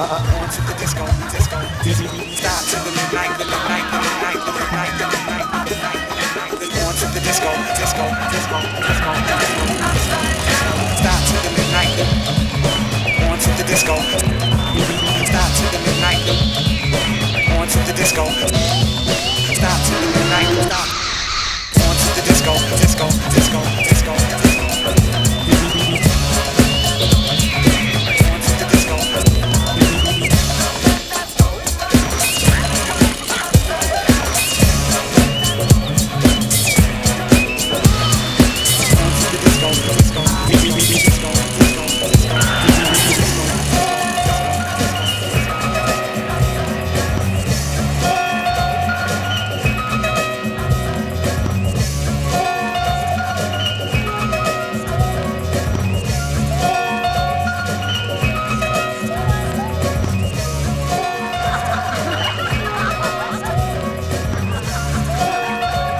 to the disco, disco, disco. Stop to the midnight, the midnight, midnight, midnight, midnight, midnight, midnight. On to the disco, disco, disco, disco. Stop to the midnight. On to the disco. Stop to the midnight. On to the disco.